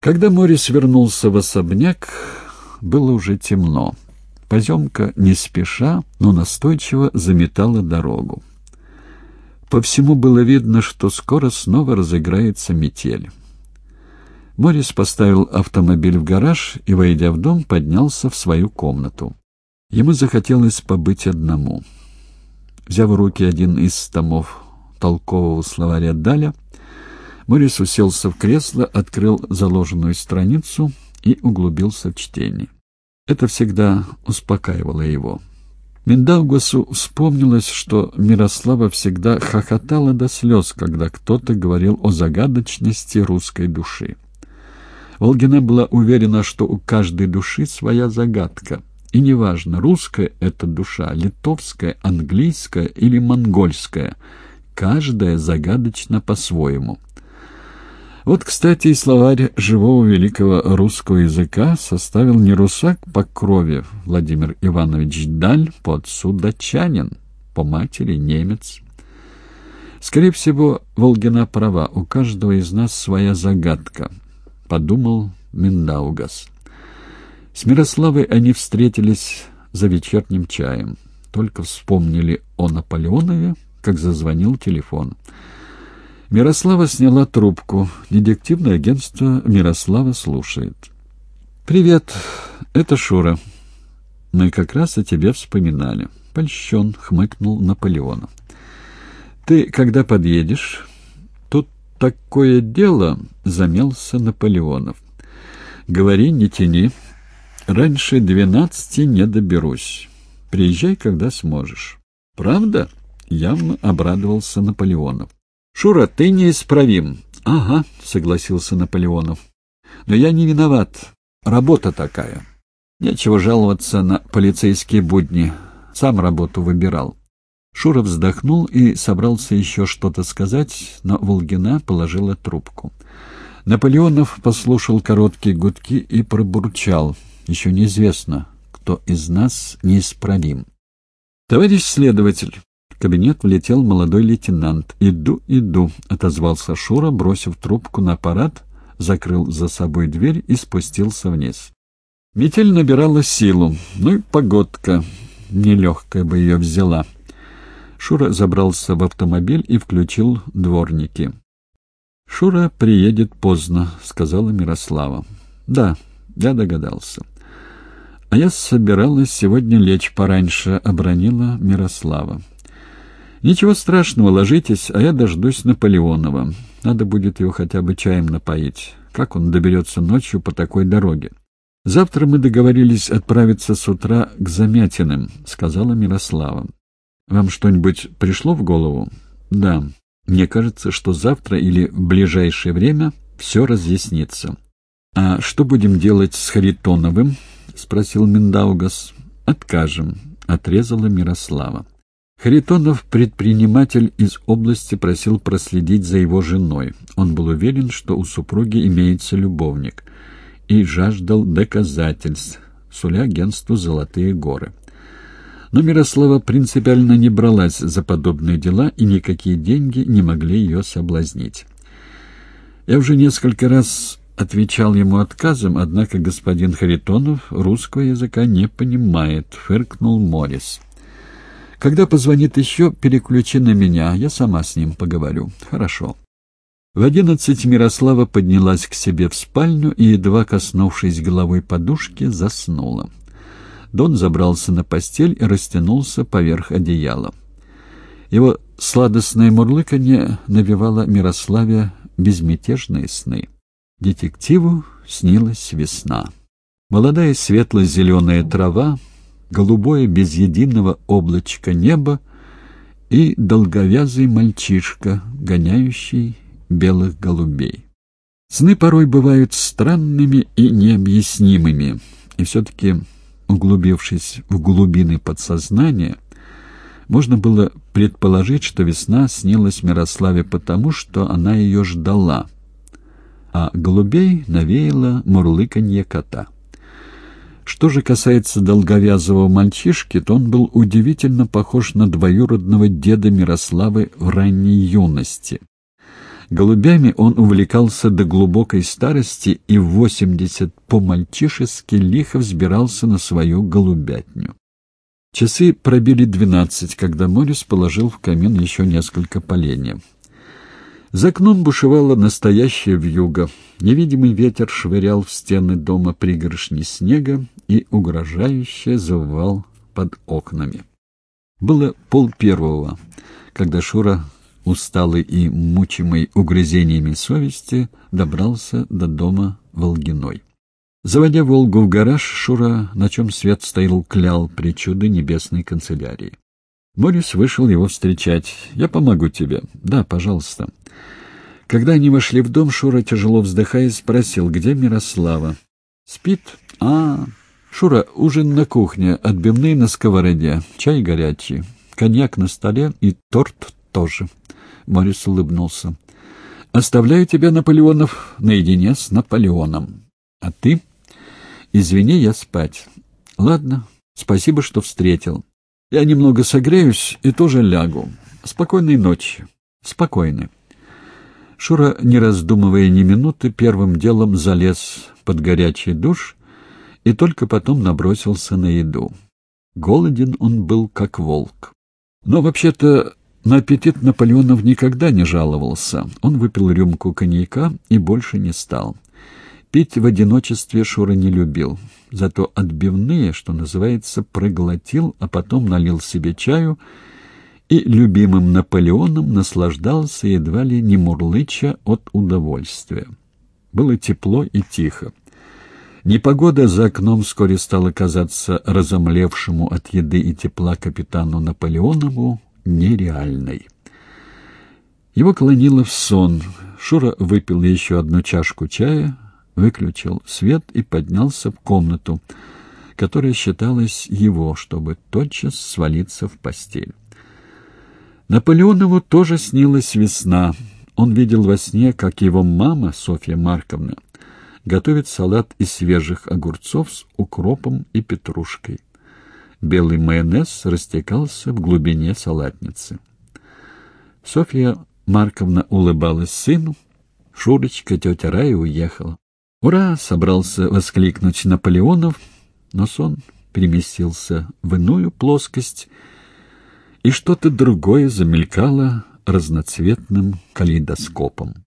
Когда Морис вернулся в особняк, было уже темно. Поземка не спеша, но настойчиво заметала дорогу. По всему было видно, что скоро снова разыграется метель. Морис поставил автомобиль в гараж и, войдя в дом, поднялся в свою комнату. Ему захотелось побыть одному. Взяв в руки один из томов толкового словаря Даля, Морис уселся в кресло, открыл заложенную страницу и углубился в чтение. Это всегда успокаивало его. Миндаугасу вспомнилось, что Мирослава всегда хохотала до слез, когда кто-то говорил о загадочности русской души. Волгина была уверена, что у каждой души своя загадка, и неважно, русская это душа, литовская, английская или монгольская, каждая загадочна по-своему. Вот, кстати, и словарь живого великого русского языка составил не русак по крови Владимир Иванович Даль, по отцу по матери немец. Скорее всего, Волгина права, у каждого из нас своя загадка — подумал Миндаугас. С Мирославой они встретились за вечерним чаем. Только вспомнили о Наполеонове, как зазвонил телефон. Мирослава сняла трубку. Детективное агентство Мирослава слушает. «Привет, это Шура. Мы как раз о тебе вспоминали». Польщен хмыкнул Наполеонов. «Ты когда подъедешь?» такое дело, — замялся Наполеонов. — Говори, не тяни. Раньше двенадцати не доберусь. Приезжай, когда сможешь. — Правда? — явно обрадовался Наполеонов. — Шура, ты неисправим. — Ага, — согласился Наполеонов. — Но я не виноват. Работа такая. Нечего жаловаться на полицейские будни. Сам работу выбирал. Шура вздохнул и собрался еще что-то сказать, но Волгина положила трубку. Наполеонов послушал короткие гудки и пробурчал. Еще неизвестно, кто из нас неисправим. «Товарищ следователь!» Кабинет влетел молодой лейтенант. «Иду, иду», — отозвался Шура, бросив трубку на аппарат, закрыл за собой дверь и спустился вниз. Метель набирала силу. Ну и погодка. Нелегкая бы ее взяла. Шура забрался в автомобиль и включил дворники. «Шура приедет поздно», — сказала Мирослава. «Да, я догадался». «А я собиралась сегодня лечь пораньше», — обронила Мирослава. «Ничего страшного, ложитесь, а я дождусь Наполеонова. Надо будет его хотя бы чаем напоить. Как он доберется ночью по такой дороге?» «Завтра мы договорились отправиться с утра к Замятиным», — сказала Мирослава. Вам что-нибудь пришло в голову? Да. Мне кажется, что завтра или в ближайшее время все разъяснится. А что будем делать с Харитоновым? спросил Миндаугас. Откажем, отрезала Мирослава. Харитонов, предприниматель из области, просил проследить за его женой. Он был уверен, что у супруги имеется любовник, и жаждал доказательств, суля агентству «Золотые горы». Но Мирослава принципиально не бралась за подобные дела, и никакие деньги не могли ее соблазнить. Я уже несколько раз отвечал ему отказом, однако господин Харитонов русского языка не понимает, фыркнул Морис. Когда позвонит еще, переключи на меня, я сама с ним поговорю. Хорошо. В одиннадцать Мирослава поднялась к себе в спальню и, едва коснувшись головой подушки, заснула. Дон забрался на постель и растянулся поверх одеяла. Его сладостное мурлыканье навевало Мирославе безмятежные сны. Детективу снилась весна. Молодая светло-зеленая трава, голубое без единого облачка небо и долговязый мальчишка, гоняющий белых голубей. Сны порой бывают странными и необъяснимыми, и все-таки Углубившись в глубины подсознания, можно было предположить, что весна снилась Мирославе потому, что она ее ждала, а голубей навеяло мурлыканье кота. Что же касается долговязого мальчишки, то он был удивительно похож на двоюродного деда Мирославы в ранней юности. Голубями он увлекался до глубокой старости и в восемьдесят по-мальчишески лихо взбирался на свою голубятню. Часы пробили двенадцать, когда Морис положил в камин еще несколько поленьев. За окном бушевала настоящая вьюга. Невидимый ветер швырял в стены дома пригоршни снега и угрожающе завывал под окнами. Было пол первого, когда Шура, усталый и мучимый угрызениями совести, добрался до дома Волгиной. Заводя «Волгу» в гараж, Шура, на чем свет стоял, клял причуды небесной канцелярии. Морис вышел его встречать. «Я помогу тебе». «Да, пожалуйста». Когда они вошли в дом, Шура, тяжело вздыхая, спросил, где Мирослава. «Спит?» «А, Шура, ужин на кухне, отбивные на сковороде, чай горячий, коньяк на столе и торт тоже». Морис улыбнулся. «Оставляю тебя, Наполеонов, наедине с Наполеоном. А ты?» «Извини, я спать». «Ладно, спасибо, что встретил. Я немного согреюсь и тоже лягу. Спокойной ночи. Спокойной». Шура, не раздумывая ни минуты, первым делом залез под горячий душ и только потом набросился на еду. Голоден он был, как волк. Но вообще-то на аппетит Наполеонов никогда не жаловался. Он выпил рюмку коньяка и больше не стал. Пить в одиночестве Шура не любил, зато отбивные, что называется, проглотил, а потом налил себе чаю и любимым Наполеоном наслаждался едва ли не мурлыча от удовольствия. Было тепло и тихо. Непогода за окном вскоре стала казаться разомлевшему от еды и тепла капитану Наполеонову нереальной. Его клонило в сон. Шура выпил еще одну чашку чая, выключил свет и поднялся в комнату, которая считалась его, чтобы тотчас свалиться в постель. Наполеонову тоже снилась весна. Он видел во сне, как его мама, Софья Марковна, готовит салат из свежих огурцов с укропом и петрушкой. Белый майонез растекался в глубине салатницы. Софья Марковна улыбалась сыну. Шурочка, тетя Рая уехала. «Ура!» — собрался воскликнуть Наполеонов, но сон переместился в иную плоскость — и что-то другое замелькало разноцветным калейдоскопом.